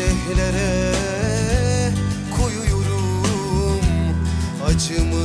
kadehlere koyuyorum acımı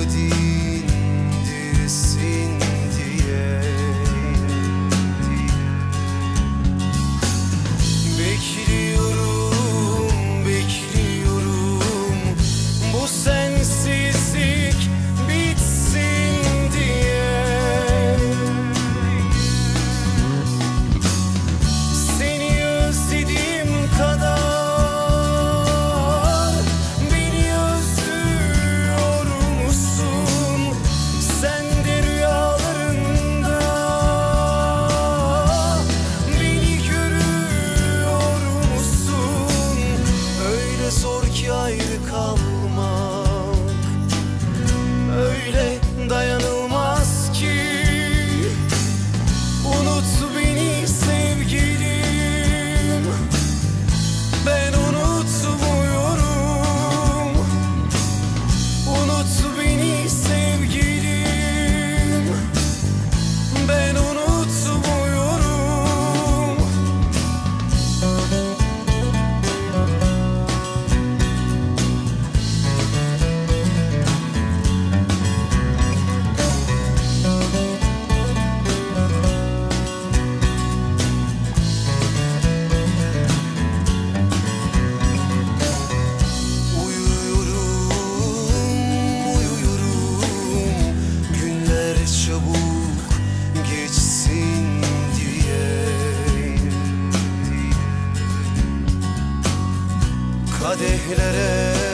Kadehlere